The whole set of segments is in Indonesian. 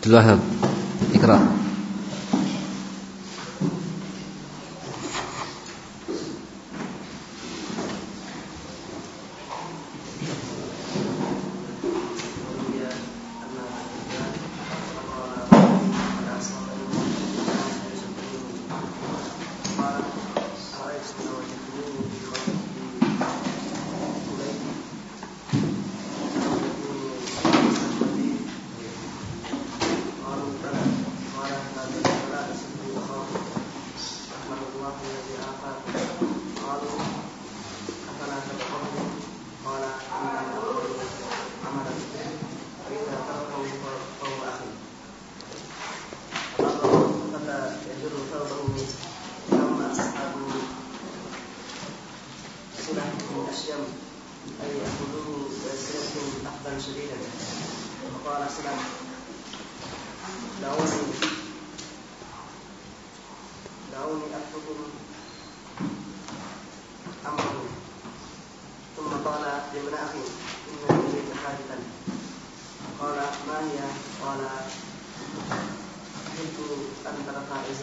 عبد اقرأ.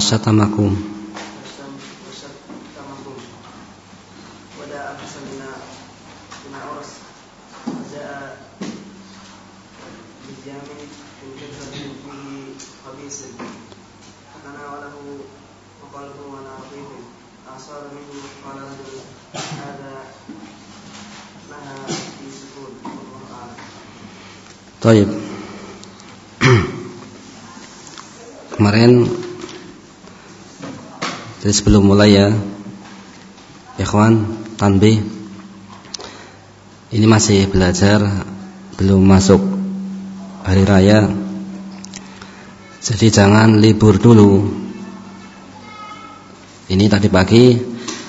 Syatamakum Taib. Kemarin jadi sebelum mulai ya. Ikhwan Tanbih. Ini masih belajar Belum masuk Hari Raya. Jadi jangan libur dulu. Ini tadi pagi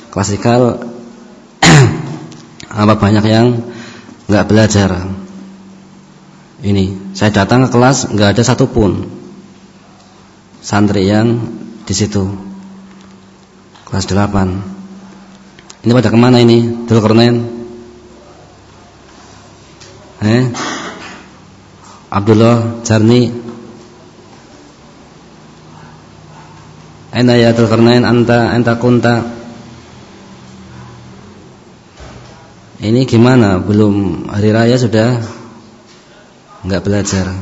Klasikal. Apa banyak yang nggak belajar? Ini saya datang ke kelas nggak ada satupun santri yang di situ kelas 8 ini pada ke mana ini dulu Kornen eh Abdullah Jarni Aina ya Dzulkarnain anta anta kunta Ini gimana? Belum hari raya sudah nggak belajar.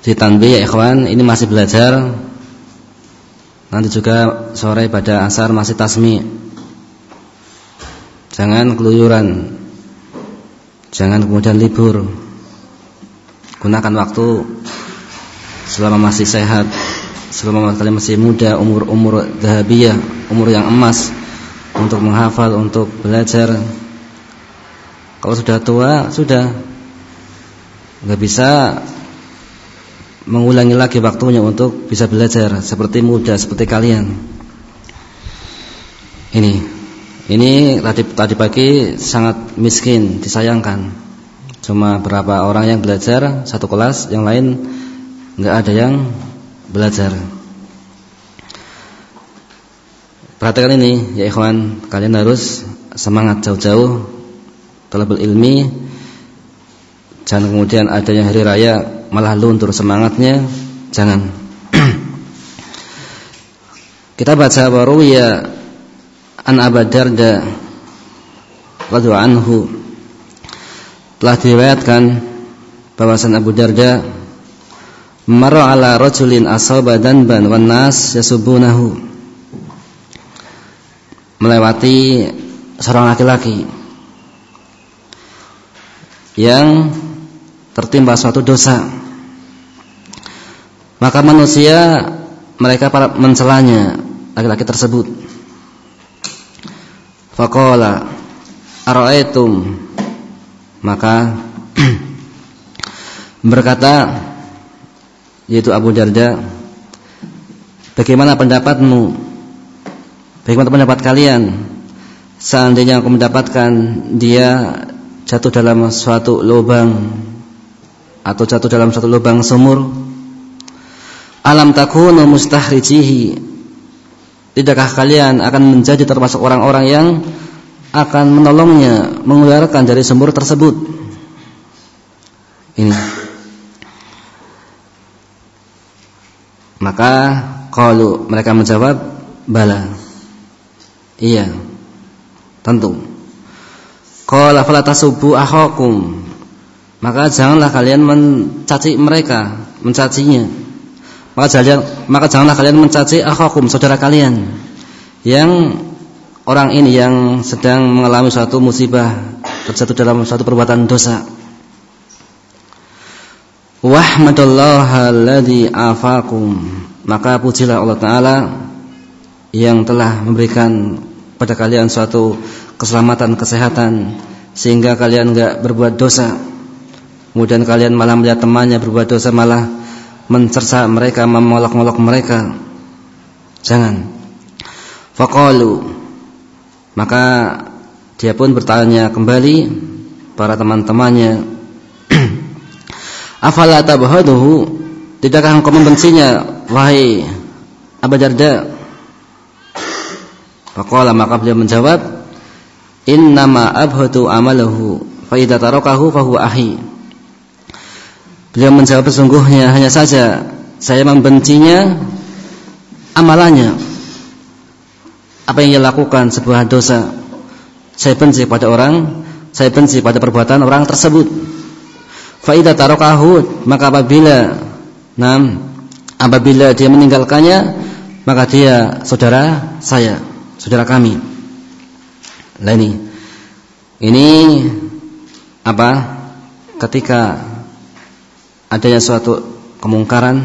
Di tanbih ya ikhwan, ini masih belajar. Nanti juga sore pada asar masih tasmi. Jangan keluyuran. Jangan kemudian libur. Gunakan waktu selama masih sehat, selama kalian masih muda, umur-umur dahabiyah, umur yang emas untuk menghafal, untuk belajar. Kalau sudah tua, sudah nggak bisa mengulangi lagi waktunya untuk bisa belajar seperti muda seperti kalian. Ini, ini tadi tadi pagi sangat miskin, disayangkan. Cuma berapa orang yang belajar satu kelas, yang lain nggak ada yang belajar. Perhatikan ini, ya ikhwan, kalian harus semangat jauh-jauh, talabul ilmi, Jangan kemudian adanya hari raya malah luntur semangatnya, jangan. Kita baca ya an Abadarda radhiyallahu anhu telah diriwayatkan bahwasan Abu Darda marra ala rajulin asaba danban wan nas yasubunahu melewati seorang laki-laki yang tertimpa suatu dosa maka manusia mereka para mencelanya laki-laki tersebut. Faqala ara'aitum? Maka berkata yaitu Abu Darda bagaimana pendapatmu? Bagaimana pendapat kalian? Seandainya aku mendapatkan dia jatuh dalam suatu lubang atau jatuh dalam suatu lubang sumur alam takunu mustahrijihi tidakkah kalian akan menjadi termasuk orang-orang yang akan menolongnya mengeluarkan dari sumur tersebut. Ini. Maka kalau mereka menjawab bala. Iya. Tentu. Qala fala tasubbu akhakum. Maka janganlah kalian mencaci mereka, mencacinya. Maka jangan maka janganlah kalian mencaci akhakum, saudara kalian. Yang orang ini yang sedang mengalami suatu musibah terjatuh dalam suatu perbuatan dosa. Wahmadallah alladhi afakum. Maka pujilah Allah taala yang telah memberikan pada kalian suatu keselamatan kesehatan sehingga kalian enggak berbuat dosa. Kemudian kalian malah melihat temannya berbuat dosa malah mencerca mereka memolok-molok mereka jangan faqalu maka dia pun bertanya kembali para teman-temannya, "Afala tabhaduhu? Tidakkah engkau membencinya, wahai Abu Darda?" Faqala maka beliau menjawab, "Innama abhadu amalahu, fa idza tarakahu fa huwa ahi." Beliau menjawab sesungguhnya hanya saja saya membencinya amalannya. Apa yang ia lakukan sebuah dosa saya benci pada orang saya benci pada perbuatan orang tersebut. Faida tarokahu maka apabila nam apabila dia meninggalkannya maka dia saudara saya saudara kami. Lah ini. Ini apa? Ketika adanya suatu kemungkaran.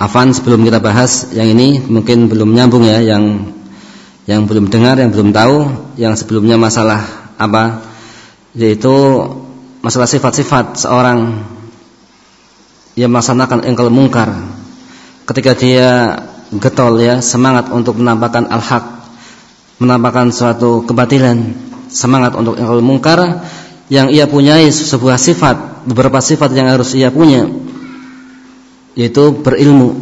Afan sebelum kita bahas yang ini mungkin belum nyambung ya yang yang belum dengar yang belum tahu yang sebelumnya masalah apa yaitu masalah sifat-sifat seorang yang melaksanakan engkel mungkar. Ketika dia getol ya semangat untuk menampakkan al-haq menampakkan suatu kebatilan semangat untuk engkel mungkar yang ia punyai sebuah sifat beberapa sifat yang harus ia punya yaitu berilmu.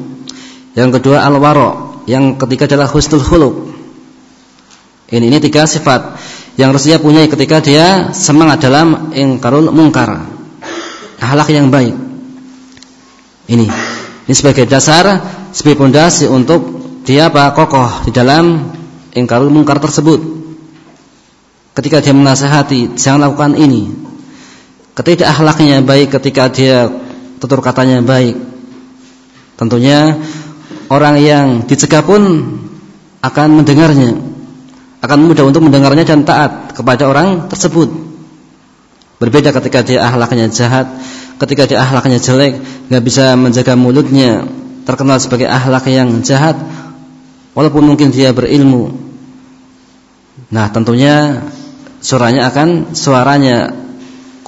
Yang kedua al-wara, yang ketiga adalah husnul khuluq. Ini ini tiga sifat yang harus dia punya ketika dia semangat dalam ingkarul mungkar. Akhlak yang baik. Ini ini sebagai dasar sebagai pondasi untuk dia apa kokoh di dalam ingkarul mungkar tersebut. Ketika dia menasehati, jangan lakukan ini. Ketika akhlaknya baik, ketika dia tutur katanya baik, Tentunya orang yang dicegah pun akan mendengarnya, akan mudah untuk mendengarnya dan taat kepada orang tersebut. Berbeda ketika dia ahlaknya jahat, ketika dia ahlaknya jelek, nggak bisa menjaga mulutnya, terkenal sebagai ahlak yang jahat, walaupun mungkin dia berilmu. Nah, tentunya suaranya akan suaranya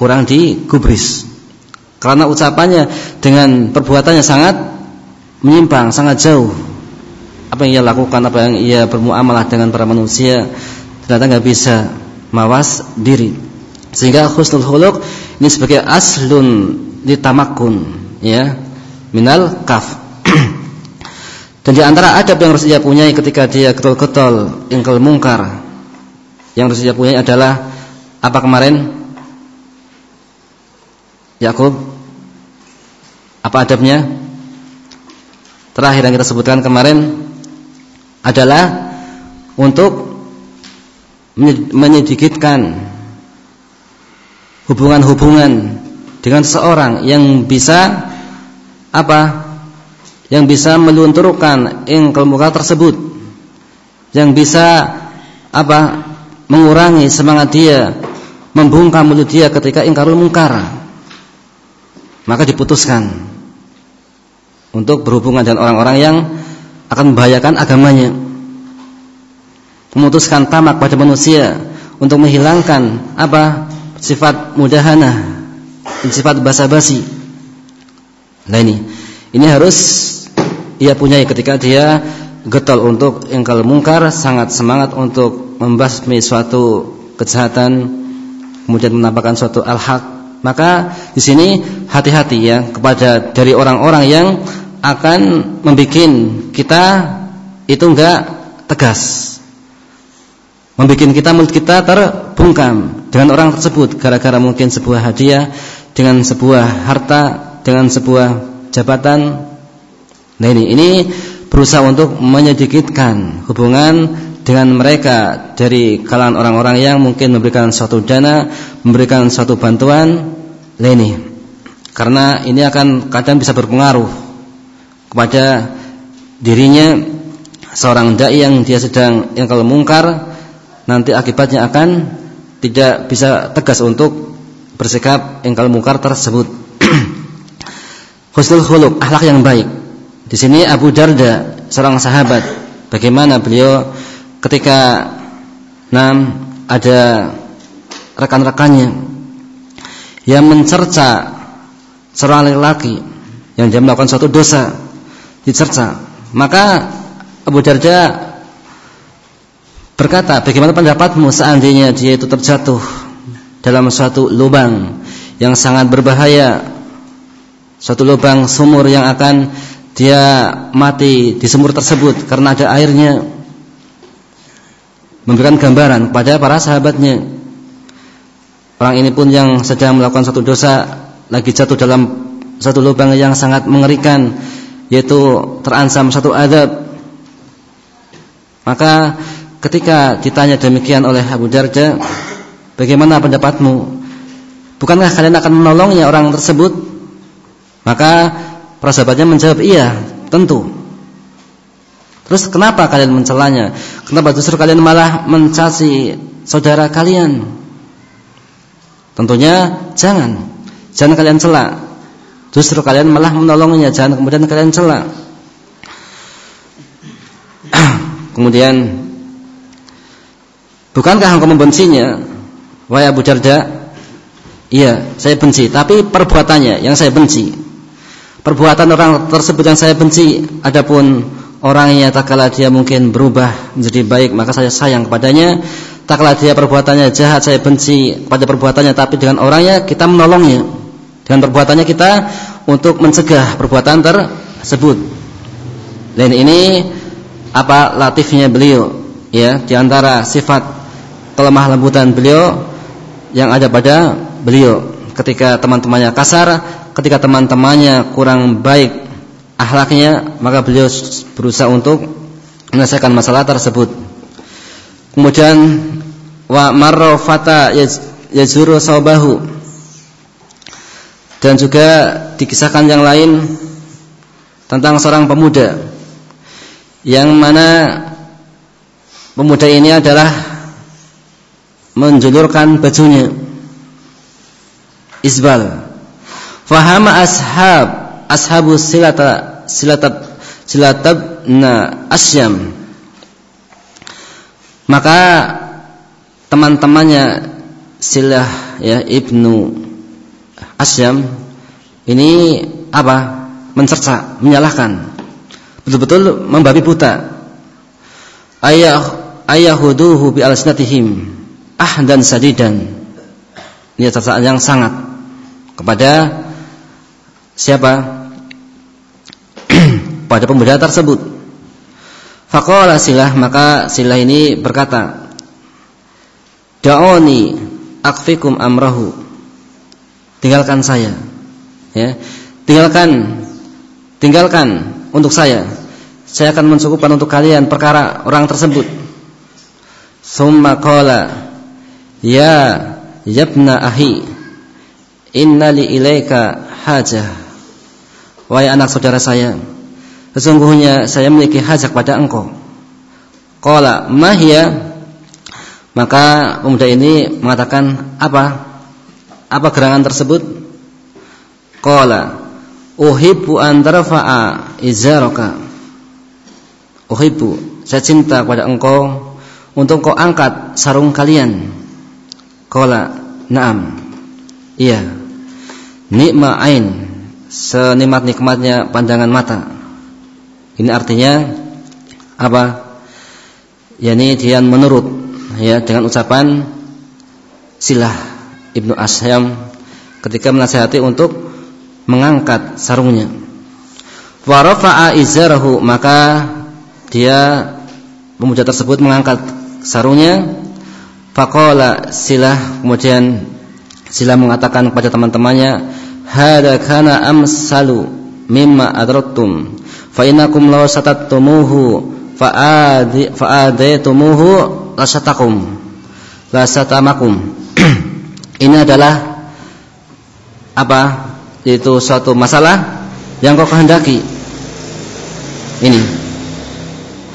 kurang digubris. Karena ucapannya dengan perbuatannya sangat menyimpang sangat jauh. Apa yang ia lakukan apa yang ia bermuamalah dengan para manusia ternyata nggak bisa mawas diri. Sehingga husnul khuluq ini sebagai aslun ditamakun ya minal kaf. Dan di antara adab yang harus ia punyai ketika dia ketol-ketol ingkal mungkar yang harus ia punyai adalah apa kemarin Yakub apa adabnya terakhir yang kita sebutkan kemarin adalah untuk menyedikitkan hubungan-hubungan dengan seorang yang bisa apa? Yang bisa melunturkan ingkal muka tersebut. Yang bisa apa? Mengurangi semangat dia, membungkam mulut dia ketika ingkarul mungkar. Maka diputuskan untuk berhubungan dengan orang-orang yang akan membahayakan agamanya. Memutuskan tamak pada manusia untuk menghilangkan apa sifat mudahana, sifat basa-basi. Nah ini, ini harus ia punya ketika dia getol untuk engkal mungkar, sangat semangat untuk membasmi suatu kejahatan, kemudian menampakkan suatu al-haq. Maka di sini hati-hati ya kepada dari orang-orang yang akan membuat kita itu enggak tegas. Membuat kita mulut kita terbungkam dengan orang tersebut gara-gara mungkin sebuah hadiah, dengan sebuah harta, dengan sebuah jabatan. Nah ini ini berusaha untuk menyedikitkan hubungan dengan mereka dari kalangan orang-orang yang mungkin memberikan suatu dana, memberikan suatu bantuan. Ini karena ini akan kadang bisa berpengaruh kepada dirinya seorang dai yang dia sedang yang kalau mungkar nanti akibatnya akan tidak bisa tegas untuk bersikap yang kalau mungkar tersebut. Husnul khuluq, akhlak yang baik. Di sini Abu Darda, seorang sahabat, bagaimana beliau ketika nam ada rekan-rekannya yang mencerca seorang laki-laki yang dia melakukan suatu dosa dicerca maka Abu Darda berkata bagaimana pendapatmu? Seandainya dia itu terjatuh dalam suatu lubang yang sangat berbahaya suatu lubang sumur yang akan dia mati di sumur tersebut karena ada airnya memberikan gambaran kepada para sahabatnya. Orang ini pun yang sedang melakukan satu dosa lagi jatuh dalam satu lubang yang sangat mengerikan yaitu terancam satu adab. Maka ketika ditanya demikian oleh Abu Darda bagaimana pendapatmu? Bukankah kalian akan menolongnya orang tersebut? Maka Para sahabatnya menjawab, iya, tentu. Terus kenapa kalian mencelanya? Kenapa justru kalian malah mencaci saudara kalian? Tentunya jangan. Jangan kalian celak. Justru kalian malah menolongnya, jangan kemudian kalian celak. kemudian bukankah engkau membencinya? Wahai Abu Darda? Iya, saya benci, tapi perbuatannya yang saya benci perbuatan orang tersebut yang saya benci adapun orangnya tak kala dia mungkin berubah menjadi baik maka saya sayang kepadanya. Tak kala dia perbuatannya jahat saya benci pada perbuatannya. Tapi dengan orangnya kita menolongnya. Dengan perbuatannya kita untuk mencegah perbuatan tersebut. Dan ini apa latifnya beliau ya di antara sifat kelemah lembutan beliau yang ada pada beliau. Ketika teman-temannya kasar ketika teman-temannya kurang baik akhlaknya maka beliau berusaha untuk menyelesaikan masalah tersebut. Kemudian wa marra fata yazuru saubahu. Dan juga dikisahkan yang lain tentang seorang pemuda yang mana pemuda ini adalah menjulurkan bajunya. Isbal. Fahama ashab ashabu silata silatab silatab na asyam. Maka teman-temannya Silah ya Ibnu Asyam ini apa? mencerca, menyalahkan. Betul-betul membabi buta. Ayah ayahuduhu bi alsinatihim ahdan sadidan. Ini cercaan yang sangat kepada siapa? Pada pemuda tersebut. Faqala silah maka silah ini berkata, Da'oni akfikum amrahu. Tinggalkan saya. Ya. Tinggalkan tinggalkan untuk saya. Saya akan mencukupkan untuk kalian perkara orang tersebut. Summa qala Ya yabna ahi Inna li ilaika hajah Wahai anak saudara saya Sesungguhnya saya memiliki hajat pada engkau Qala mahya Maka pemuda ini mengatakan Apa? Apa gerangan tersebut? Qala Uhibbu an tarfa'a izaraka Uhibbu Saya cinta kepada engkau Untuk kau angkat sarung kalian Qala, "Na'am." Iya. Nikma ain, senikmat-nikmatnya pandangan mata. Ini artinya apa? Yani dia menurut ya dengan ucapan silah Ibnu Asyam ketika menasihati untuk mengangkat sarungnya. Wa rafa'a izarahu maka dia pemuja tersebut mengangkat sarungnya faqala silah kemudian silah mengatakan kepada teman-temannya hada kana amsalu mimma adrattum fa innakum law satattumuhu fa'adaitumuhu lasatakum lasatamakum. Ini adalah apa? Itu suatu masalah yang kau kehendaki. Ini.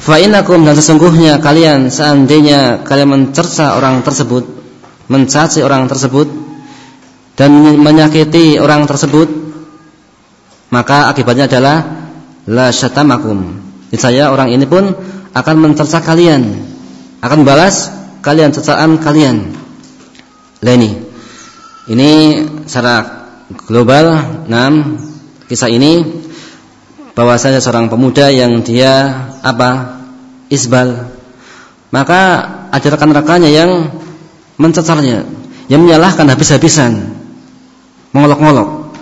Fa innakum dan sesungguhnya kalian seandainya kalian mencerca orang tersebut mencaci orang tersebut dan menyakiti orang tersebut maka akibatnya adalah la syatamakum. Saya orang ini pun akan mencerca kalian, akan balas kalian cercaan kalian. Leni. Ini secara global, enam kisah ini bahwasanya seorang pemuda yang dia apa? isbal. Maka ada rekan-rekannya yang mencecarnya, yang menyalahkan habis-habisan. Mengolok-olok.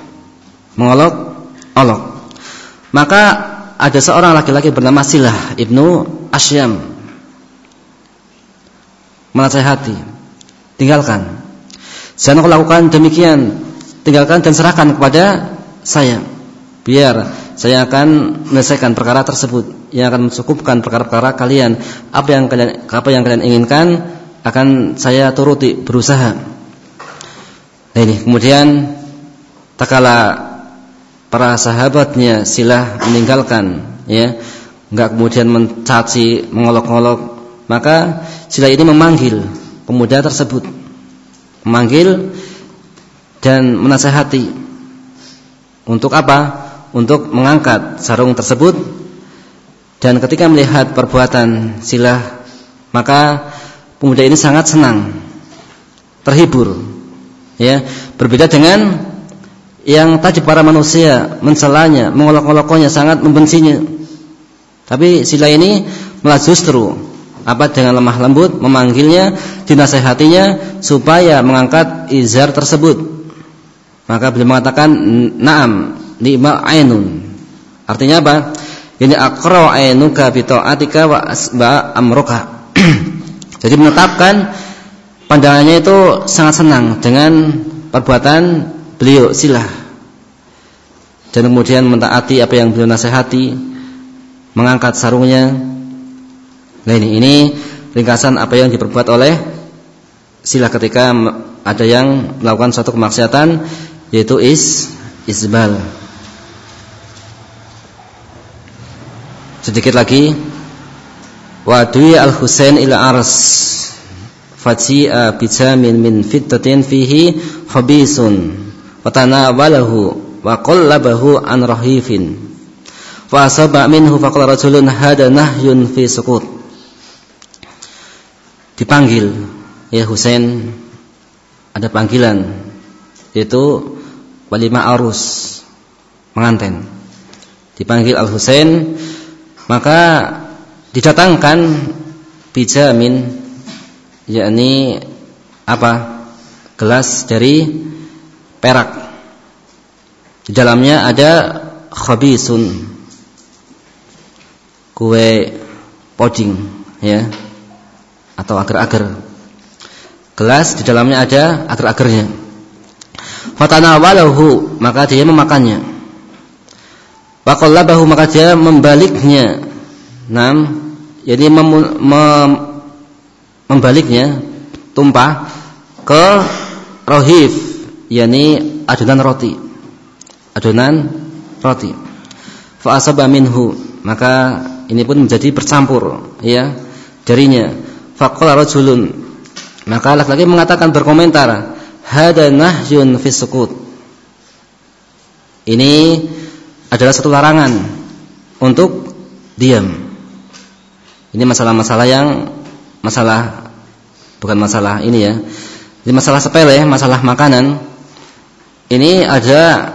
Mengolok-olok. Maka ada seorang laki-laki bernama Silah ibnu Asyam menasehati, tinggalkan. Jangan kau lakukan demikian, tinggalkan dan serahkan kepada saya. Biar saya akan menyelesaikan perkara tersebut yang akan mencukupkan perkara-perkara kalian. Apa yang kalian apa yang kalian inginkan akan saya turuti berusaha. Nah ini kemudian tak kala para sahabatnya silah meninggalkan ya. Enggak kemudian mencaci mengolok-olok. Maka silah ini memanggil pemuda tersebut. Memanggil dan menasehati. Untuk apa? Untuk mengangkat sarung tersebut. Dan ketika melihat perbuatan silah maka pemuda ini sangat senang. Terhibur ya. Berbeda dengan yang tadi para manusia mencelanya, mengolok-oloknya, sangat membencinya. Tapi sila ini malah justru apa dengan lemah lembut memanggilnya, dinasehatinya supaya mengangkat izar tersebut. Maka beliau mengatakan na'am ni'ma ainun. Artinya apa? Ini akra ainuka bi ta'atika wa asba amruka. Jadi menetapkan pandangannya itu sangat senang dengan perbuatan beliau silah. Dan kemudian mentaati apa yang beliau nasihati mengangkat sarungnya. Nah ini ini ringkasan apa yang diperbuat oleh silah ketika ada yang melakukan suatu kemaksiatan yaitu is isbal. Sedikit lagi wadui al Husain ila ars fati'a bijamin min fiddatin fihi khabisun fatanawalahu wa qallabahu an rahifin. Fa asaba minhu faqala rajulun hada nahyun fi sukut. Dipanggil ya Husain ada panggilan yaitu walima arus menganten dipanggil Al Husain maka didatangkan bijamin yakni apa? Gelas dari perak. Di dalamnya ada khabisun kue puding ya atau agar-agar. Gelas di dalamnya ada agar-agarnya. Fatanawalahu maka dia memakannya. Waqallabahu maka dia membaliknya. Nam, jadi mem, mem, membaliknya tumpah ke rohif yakni adonan roti. Adonan roti. Fa minhu, maka ini pun menjadi bercampur ya darinya. Faqala rajulun, maka laki-laki mengatakan berkomentar, hada nahyun fi. Ini adalah satu larangan untuk diam. Ini masalah-masalah yang masalah bukan masalah ini ya Di masalah sepele, masalah makanan, ini ada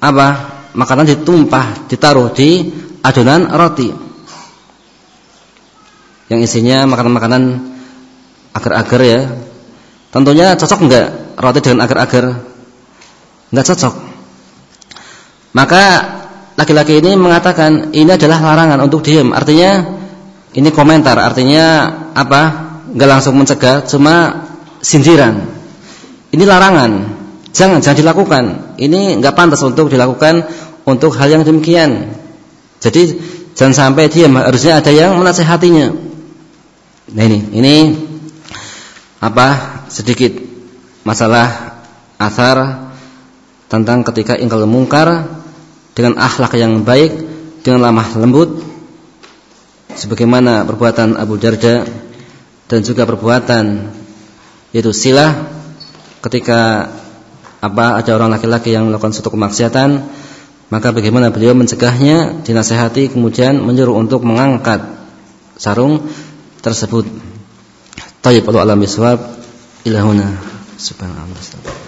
apa? Makanan ditumpah, ditaruh di adonan roti. Yang isinya makanan-makanan agar-agar ya. Tentunya cocok enggak roti dengan agar-agar? Enggak cocok. Maka laki-laki ini mengatakan ini adalah larangan untuk diam. Artinya ini komentar, artinya apa? Enggak langsung mencegah, cuma sindiran. Ini larangan. Jangan jangan dilakukan. Ini enggak pantas untuk dilakukan untuk hal yang demikian. Jadi jangan sampai diam, harusnya ada yang menasehatinya. Nah ini, ini apa? Sedikit masalah asar tentang ketika ingkar mungkar dengan akhlak yang baik, dengan lemah lembut sebagaimana perbuatan Abu Darda dan juga perbuatan yaitu silah ketika apa ada orang laki-laki yang melakukan suatu kemaksiatan maka bagaimana beliau mencegahnya dinasehati kemudian menyuruh untuk mengangkat sarung tersebut. Tayyib alam bisawab ilahuna subhanallah.